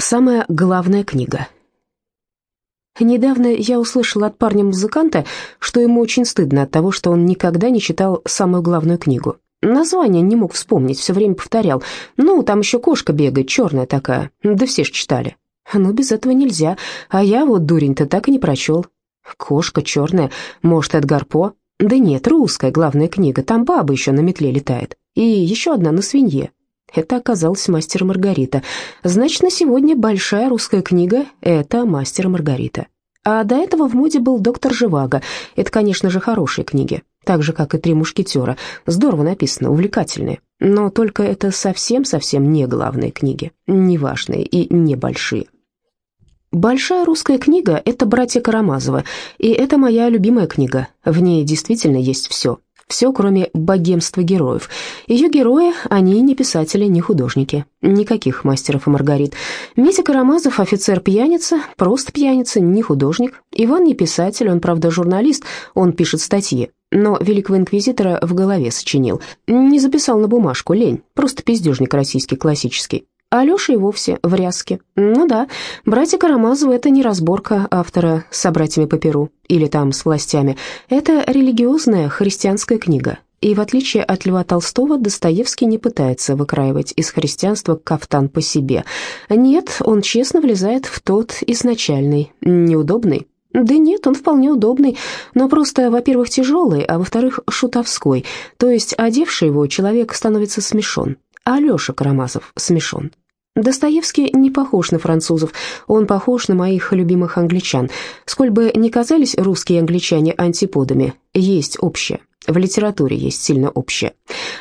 Самая главная книга. Недавно я услышала от парня-музыканта, что ему очень стыдно от того, что он никогда не читал самую главную книгу. Название не мог вспомнить, все время повторял. Ну, там еще кошка бегает, черная такая. Да все ж читали. Ну, без этого нельзя. А я вот, дурень-то, так и не прочел. Кошка черная, может, Эдгар По? Да нет, русская главная книга, там баба еще на метле летает. И еще одна на свинье. Это оказалась «Мастер Маргарита». Значит, на сегодня большая русская книга — это «Мастер Маргарита». А до этого в моде был «Доктор Живаго». Это, конечно же, хорошие книги, так же, как и «Три мушкетера». Здорово написано, увлекательные. Но только это совсем-совсем не главные книги, неважные и небольшие. Большая русская книга — это «Братья Карамазовы», и это моя любимая книга. В ней действительно есть все — все, кроме богемства героев. Ее герои, они не писатели, не художники. Никаких мастеров и Маргарит. Митя Карамазов, офицер-пьяница, просто пьяница, не художник. Иван не писатель, он, правда, журналист, он пишет статьи. Но великого инквизитора в голове сочинил. Не записал на бумажку, лень, просто пиздежник российский классический. А Алеша и вовсе в ряске. Ну да, братья Карамазовы — это не разборка автора с собратьями по Перу или там с властями. Это религиозная христианская книга. И в отличие от Льва Толстого, Достоевский не пытается выкраивать из христианства кафтан по себе. Нет, он честно влезает в тот изначальный, неудобный, да нет, он вполне удобный, но просто, во-первых, тяжелый, а во-вторых, шутовской, то есть одевший его человек становится смешон, Алеша Карамазов смешон. Достоевский не похож на французов, он похож на моих любимых англичан. Сколь бы ни казались русские англичане антиподами, есть общее. В литературе есть сильно общее.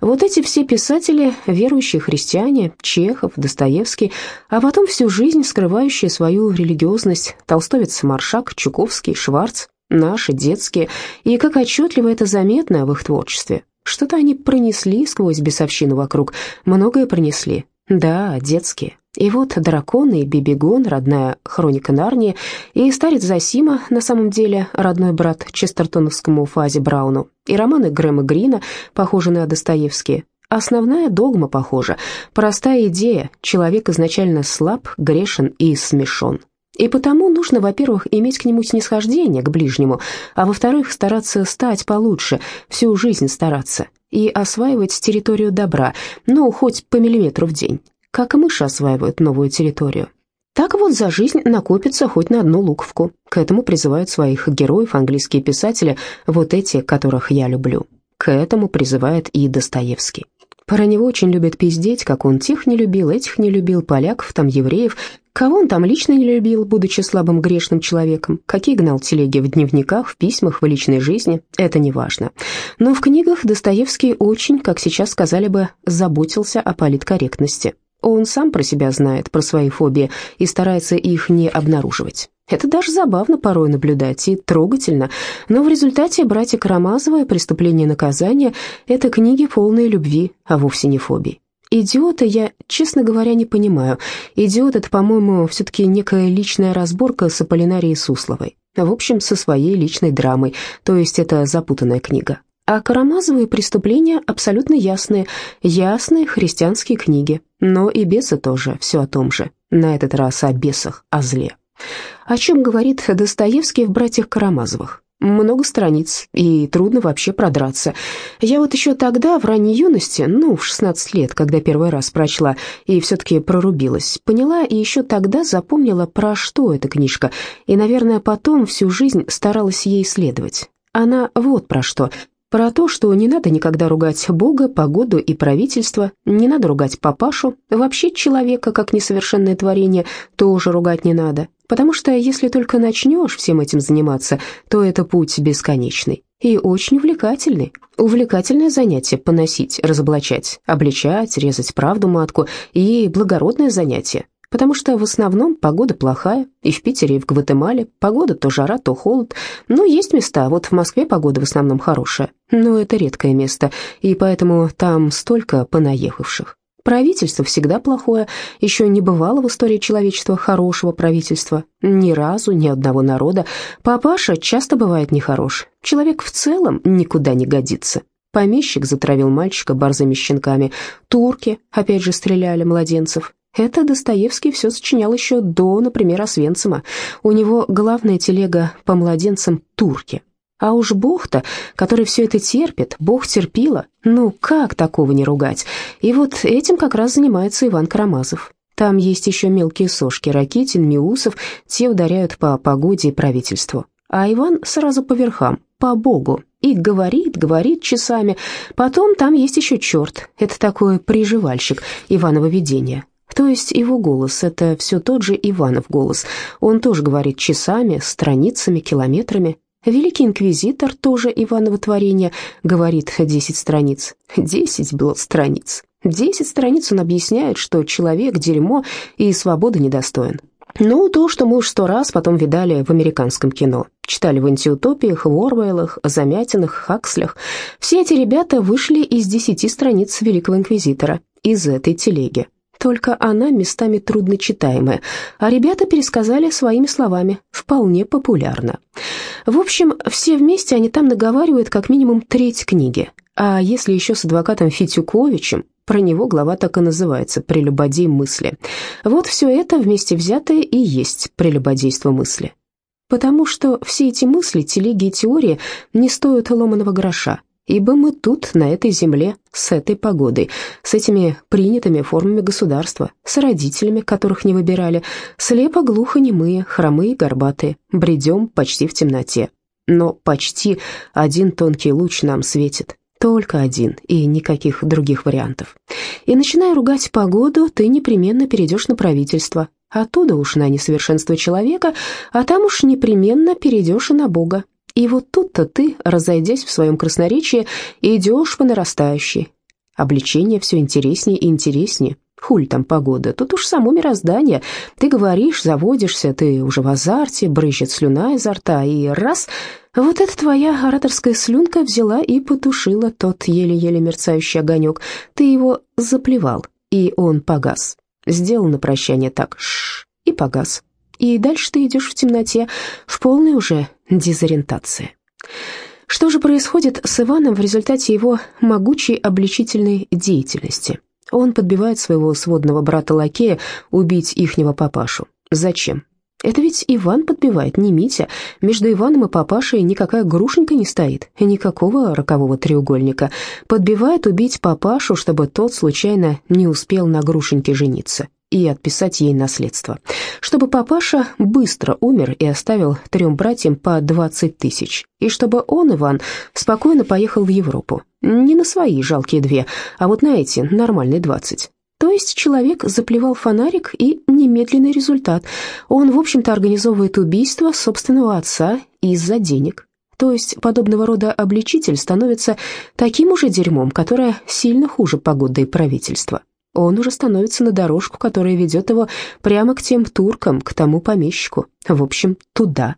Вот эти все писатели, верующие христиане, Чехов, Достоевский, а потом всю жизнь скрывающие свою религиозность, толстовец Маршак, Чуковский, Шварц, наши, детские, и как отчетливо это заметно в их творчестве. Что-то они пронесли сквозь бесовщину вокруг, многое пронесли, да, детские. И вот драконы и Бибигон, родная хроника Нарнии, и старец Засима, на самом деле родной брат Честертоновскому Фазе Брауну, и романы Грэма Грина, похожие на Достоевские. Основная догма похожа. Простая идея. Человек изначально слаб, грешен и смешон. И потому нужно, во-первых, иметь к нему снисхождение, к ближнему, а во-вторых, стараться стать получше, всю жизнь стараться, и осваивать территорию добра, ну, хоть по миллиметру в день, как мыши осваивают новую территорию. Так вот за жизнь накопится хоть на одну луковку. К этому призывают своих героев английские писатели, вот эти, которых я люблю. К этому призывает и Достоевский. Про него очень любят пиздеть, как он тех не любил, этих не любил, поляков, там евреев, Кого он там лично не любил, будучи слабым грешным человеком? Какие гнал телеги в дневниках, в письмах, в личной жизни? Это не важно. Но в книгах Достоевский очень, как сейчас сказали бы, заботился о политкорректности. Он сам про себя знает, про свои фобии, и старается их не обнаруживать. Это даже забавно порой наблюдать и трогательно, но в результате «Братья Карамазовы. Преступление и наказание» — это книги полные любви, а вовсе не фобий. Идиота я, честно говоря, не понимаю. Идиот — это, по-моему, все-таки некая личная разборка с Аполлинарией Сусловой. В общем, со своей личной драмой, то есть это запутанная книга. А Карамазовые преступления абсолютно ясные, ясные христианские книги. Но и бесы тоже все о том же, на этот раз о бесах, о зле. О чем говорит Достоевский в «Братьях Карамазовых»? Много страниц, и трудно вообще продраться. Я вот еще тогда, в ранней юности, ну, в 16 лет, когда первый раз прочла, и все-таки прорубилась, поняла и еще тогда запомнила, про что эта книжка, и, наверное, потом всю жизнь старалась ей исследовать. Она вот про что. Про то, что не надо никогда ругать Бога, погоду и правительство, не надо ругать папашу, вообще человека, как несовершенное творение, тоже ругать не надо. Потому что если только начнешь всем этим заниматься, то это путь бесконечный и очень увлекательный. Увлекательное занятие поносить, разоблачать, обличать, резать правду матку и благородное занятие. Потому что в основном погода плохая, и в Питере, и в Гватемале погода то жара, то холод. Ну, есть места, вот в Москве погода в основном хорошая, но это редкое место, и поэтому там столько понаехавших. Правительство всегда плохое, еще не бывало в истории человечества хорошего правительства, ни разу, ни одного народа. Папаша часто бывает нехорош, человек в целом никуда не годится. Помещик затравил мальчика борзыми щенками, турки опять же стреляли младенцев, Это Достоевский все сочинял еще до, например, Освенцима. У него главная телега по младенцам «Турки». А уж Бог-то, который все это терпит, Бог терпила, ну как такого не ругать? И вот этим как раз занимается Иван Карамазов. Там есть еще мелкие сошки, Ракитин, Миусов, те ударяют по погоде и правительству. А Иван сразу по верхам, по Богу, и говорит, говорит часами. Потом там есть еще черт, это такой приживальщик Иванова видения. То есть его голос — это все тот же Иванов голос. Он тоже говорит часами, страницами, километрами. Великий инквизитор, тоже Иваново творение, говорит десять страниц. Десять было страниц. Десять страниц он объясняет, что человек — дерьмо и свободы недостоин. Ну, то, что мы уж сто раз потом видали в американском кино. Читали в антиутопиях, в Орвейлах, Замятинах, Хакслях. Все эти ребята вышли из десяти страниц Великого Инквизитора, из этой телеги. Только она местами трудночитаемая, а ребята пересказали своими словами, вполне популярно. В общем, все вместе они там наговаривают как минимум треть книги. А если еще с адвокатом Фитюковичем, про него глава так и называется «Прелюбодей мысли». Вот все это вместе взятое и есть прелюбодейство мысли. Потому что все эти мысли, телеги и теории не стоят ломаного гроша, ибо мы тут, на этой земле, с этой погодой, с этими принятыми формами государства, с родителями, которых не выбирали, слепо, глухо, немые, хромые, горбатые, бредем почти в темноте. Но почти один тонкий луч нам светит, только один и никаких других вариантов. И начиная ругать погоду, ты непременно перейдешь на правительство. Оттуда уж на несовершенство человека, а там уж непременно перейдешь и на Бога. И вот тут-то ты, разойдясь в своем красноречии, идешь по нарастающей. Обличение все интереснее и интереснее. Хуль там погода, тут уж само мироздание. Ты говоришь, заводишься, ты уже в азарте, брызжет слюна изо рта, и раз — вот эта твоя ораторская слюнка взяла и потушила тот еле-еле мерцающий огонек. Ты его заплевал, и он погас. Сделал на прощание так шш и погас. И дальше ты идешь в темноте, в полной уже дезориентации. Что же происходит с Иваном в результате его могучей обличительной деятельности? Он подбивает своего сводного брата-лакея убить ихнего папашу. Зачем? Это ведь Иван подбивает, не Митя. Между Иваном и папашей никакая грушенька не стоит, никакого рокового треугольника. Подбивает убить папашу, чтобы тот случайно не успел на грушеньке жениться и отписать ей наследство. Чтобы папаша быстро умер и оставил трем братьям по 20 тысяч. И чтобы он, Иван, спокойно поехал в Европу. Не на свои жалкие две, а вот на эти нормальные 20. То есть человек заплевал фонарик и немедленный результат. Он, в общем-то, организовывает убийство собственного отца из-за денег. То есть подобного рода обличитель становится таким уже дерьмом, которое сильно хуже погоды и правительства. Он уже становится на дорожку, которая ведет его прямо к тем туркам, к тому помещику, в общем, туда.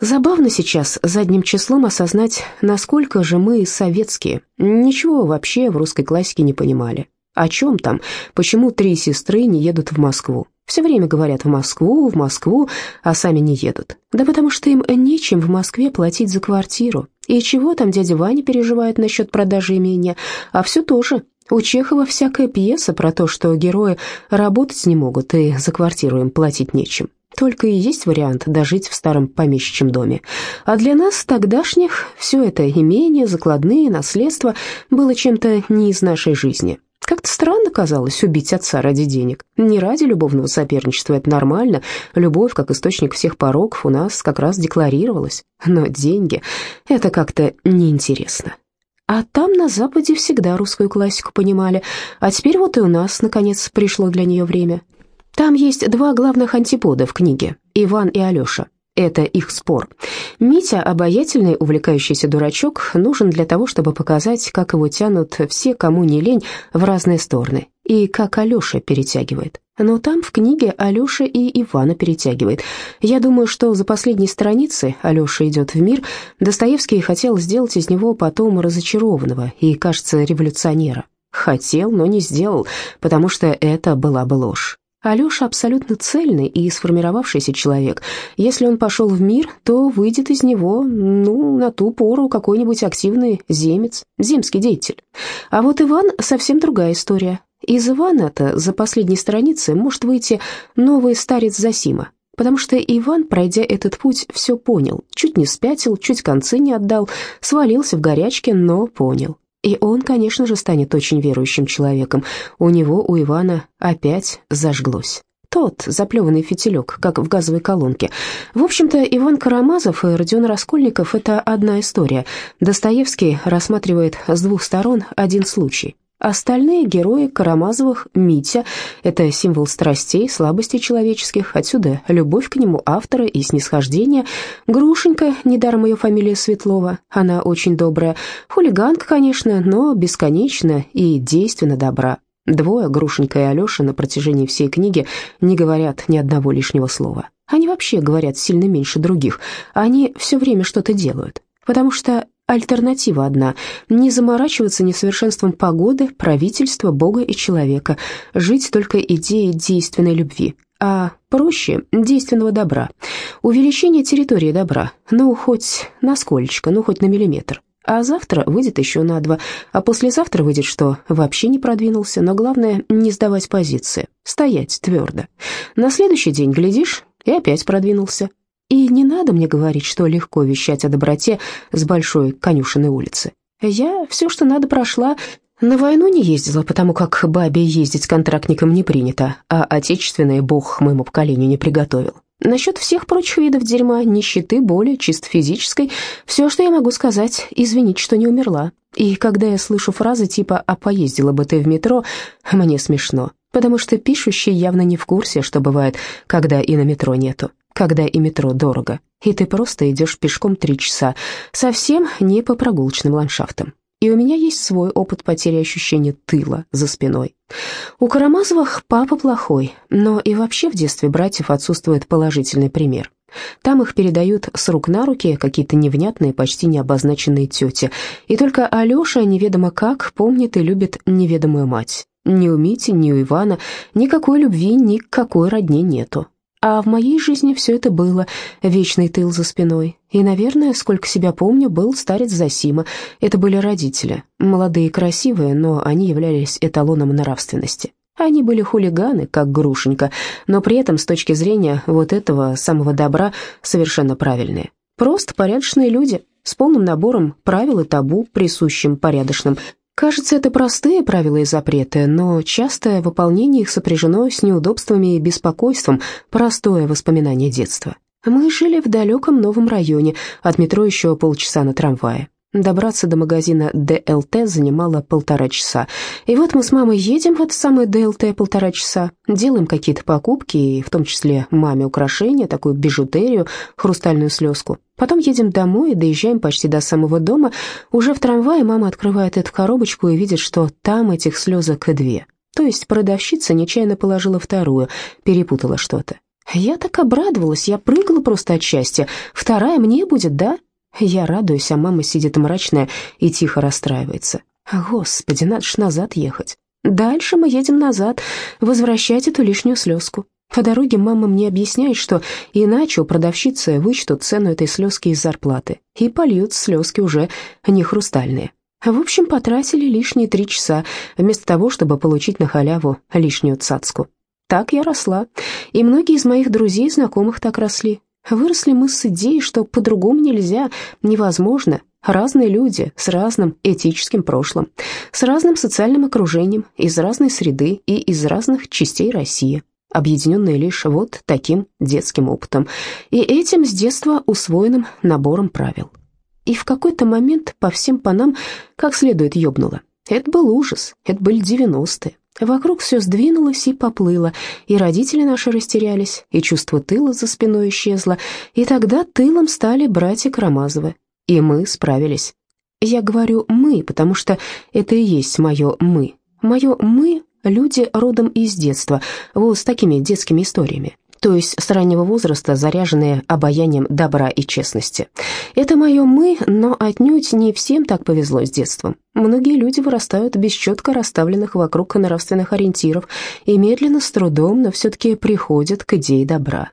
Забавно сейчас задним числом осознать, насколько же мы советские, ничего вообще в русской классике не понимали. О чем там? Почему три сестры не едут в Москву? Все время говорят в Москву, в Москву, а сами не едут. Да потому что им нечем в Москве платить за квартиру. И чего там дядя Ваня переживает насчет продажи имения? А все тоже. У Чехова всякая пьеса про то, что герои работать не могут и за квартиру им платить нечем. Только и есть вариант дожить в старом помещичьем доме. А для нас, тогдашних, все это имение, закладные, наследство было чем-то не из нашей жизни. Как-то странно казалось убить отца ради денег. Не ради любовного соперничества, это нормально. Любовь, как источник всех пороков, у нас как раз декларировалась. Но деньги — это как-то неинтересно. А там, на Западе, всегда русскую классику понимали. А теперь вот и у нас, наконец, пришло для нее время. Там есть два главных антипода в книге — Иван и Алеша. Это их спор. Митя, обаятельный, увлекающийся дурачок, нужен для того, чтобы показать, как его тянут все, кому не лень, в разные стороны, и как Алеша перетягивает. Но там в книге Алеша и Ивана перетягивает. Я думаю, что за последней страницы Алеша идет в мир. Достоевский хотел сделать из него потом разочарованного и, кажется, революционера. Хотел, но не сделал, потому что это была бы ложь. Алеша абсолютно цельный и сформировавшийся человек. Если он пошел в мир, то выйдет из него, ну, на ту пору какой-нибудь активный земец, земский деятель. А вот Иван совсем другая история. Из Ивана-то за последней страницы может выйти новый старец Засима, потому что Иван, пройдя этот путь, все понял, чуть не спятил, чуть концы не отдал, свалился в горячке, но понял. И он, конечно же, станет очень верующим человеком. У него, у Ивана, опять зажглось. Тот заплеванный фитилек, как в газовой колонке. В общем-то, Иван Карамазов и Родион Раскольников – это одна история. Достоевский рассматривает с двух сторон один случай – Остальные герои Карамазовых, Митя – это символ страстей, слабостей человеческих, отсюда любовь к нему автора и снисхождение. Грушенька, недаром ее фамилия Светлова, она очень добрая. Хулиганка, конечно, но бесконечно и действенно добра. Двое, Грушенька и Алеша, на протяжении всей книги не говорят ни одного лишнего слова. Они вообще говорят сильно меньше других. Они все время что-то делают, потому что Альтернатива одна – не заморачиваться несовершенством погоды, правительства, Бога и человека, жить только идеей действенной любви, а проще – действенного добра, увеличение территории добра, ну, хоть на сколечко, ну, хоть на миллиметр. А завтра выйдет еще на два, а послезавтра выйдет, что вообще не продвинулся, но главное – не сдавать позиции, стоять твердо. На следующий день, глядишь, и опять продвинулся. И не надо мне говорить, что легко вещать о доброте с большой конюшенной улицы. Я все, что надо, прошла. На войну не ездила, потому как бабе ездить контрактникам не принято, а отечественный бог моему поколению не приготовил. Насчет всех прочих видов дерьма, нищеты, боли, чисто физической, все, что я могу сказать, извинить, что не умерла. И когда я слышу фразы типа «а поездила бы ты в метро», мне смешно, потому что пишущий явно не в курсе, что бывает, когда и на метро нету когда и метро дорого, и ты просто идешь пешком три часа, совсем не по прогулочным ландшафтам. И у меня есть свой опыт потери ощущения тыла за спиной. У Карамазовых папа плохой, но и вообще в детстве братьев отсутствует положительный пример. Там их передают с рук на руки какие-то невнятные, почти необозначенные тети, и только Алеша, неведомо как, помнит и любит неведомую мать. Ни у Мити, ни у Ивана никакой любви, никакой родни нету. А в моей жизни все это было, вечный тыл за спиной. И, наверное, сколько себя помню, был старец Засима. Это были родители, молодые и красивые, но они являлись эталоном нравственности. Они были хулиганы, как Грушенька, но при этом, с точки зрения вот этого самого добра, совершенно правильные. Просто порядочные люди, с полным набором правил и табу, присущим порядочным Кажется, это простые правила и запреты, но частое выполнение их сопряжено с неудобствами и беспокойством, простое воспоминание детства. Мы жили в далеком новом районе, от метро еще полчаса на трамвае. Добраться до магазина ДЛТ занимало полтора часа. И вот мы с мамой едем в это самое ДЛТ полтора часа, делаем какие-то покупки, и в том числе маме украшения, такую бижутерию, хрустальную слезку. Потом едем домой и доезжаем почти до самого дома. Уже в трамвае мама открывает эту коробочку и видит, что там этих слезок две. То есть продавщица нечаянно положила вторую, перепутала что-то. Я так обрадовалась, я прыгала просто от счастья. Вторая мне будет, да? Я радуюсь, а мама сидит мрачная и тихо расстраивается. Господи, надо ж назад ехать. Дальше мы едем назад, возвращать эту лишнюю слезку. По дороге мама мне объясняет, что иначе у продавщицы вычтут цену этой слезки из зарплаты и польют слезки уже не хрустальные. В общем, потратили лишние три часа, вместо того, чтобы получить на халяву лишнюю цацку. Так я росла, и многие из моих друзей и знакомых так росли. Выросли мы с идеей, что по-другому нельзя, невозможно. Разные люди с разным этическим прошлым, с разным социальным окружением, из разной среды и из разных частей России, объединенные лишь вот таким детским опытом и этим с детства усвоенным набором правил. И в какой-то момент по всем панам как следует ёбнуло. Это был ужас, это были девяностые. Вокруг все сдвинулось и поплыло, и родители наши растерялись, и чувство тыла за спиной исчезло, и тогда тылом стали братья Карамазовы, и мы справились. Я говорю «мы», потому что это и есть мое «мы». Мое «мы» — люди родом из детства, вот с такими детскими историями то есть с раннего возраста заряженные обаянием добра и честности. Это мое «мы», но отнюдь не всем так повезло с детством. Многие люди вырастают без четко расставленных вокруг нравственных ориентиров и медленно, с трудом, но все-таки приходят к идее добра.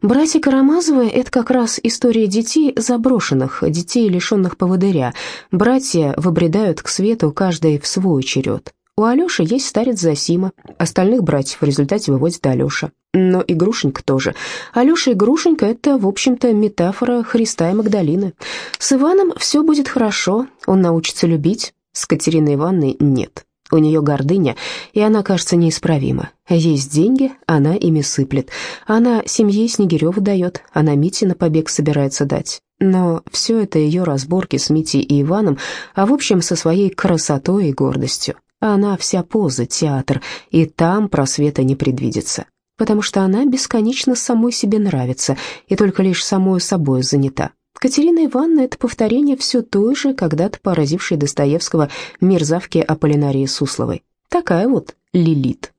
Братья Карамазовы – это как раз история детей заброшенных, детей, лишенных поводыря. Братья выбредают к свету каждый в свой черед. У Алёши есть старец Засима, остальных братьев в результате выводит Алёша. Но и Грушенька тоже. Алёша и Грушенька — это, в общем-то, метафора Христа и Магдалины. С Иваном все будет хорошо, он научится любить, с Катериной Ивановной нет. У нее гордыня, и она, кажется, неисправима. Есть деньги, она ими сыплет. Она семье Снегирёва дает, она Мите на побег собирается дать. Но все это ее разборки с Митей и Иваном, а в общем со своей красотой и гордостью. Она вся поза, театр, и там просвета не предвидится, потому что она бесконечно самой себе нравится и только лишь самой собой занята. Катерина Ивановна — это повторение все той же, когда-то поразившей Достоевского мерзавки Аполлинарии Сусловой. Такая вот Лилит.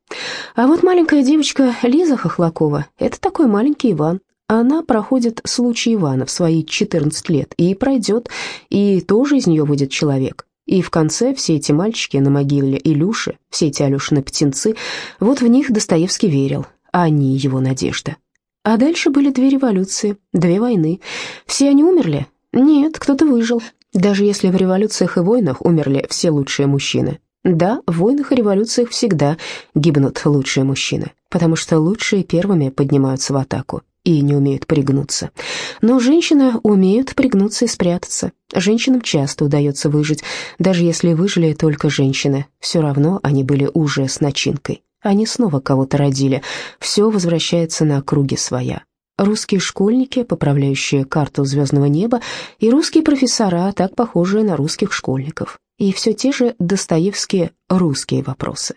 А вот маленькая девочка Лиза Хохлакова — это такой маленький Иван. Она проходит случай Ивана в свои 14 лет, и пройдет, и тоже из нее выйдет человек. И в конце все эти мальчики на могиле Илюши, все эти Алешины птенцы, вот в них Достоевский верил, а они его надежда. А дальше были две революции, две войны. Все они умерли? Нет, кто-то выжил. Даже если в революциях и войнах умерли все лучшие мужчины. Да, в войнах и революциях всегда гибнут лучшие мужчины, потому что лучшие первыми поднимаются в атаку и не умеют пригнуться. Но женщины умеют пригнуться и спрятаться. Женщинам часто удается выжить, даже если выжили только женщины, все равно они были уже с начинкой. Они снова кого-то родили, все возвращается на круги своя. Русские школьники, поправляющие карту звездного неба, и русские профессора, так похожие на русских школьников. И все те же Достоевские русские вопросы.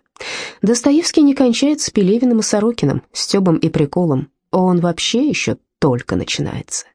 Достоевский не кончает с Пелевиным и Сорокиным, Стебом и Приколом, он вообще еще только начинается.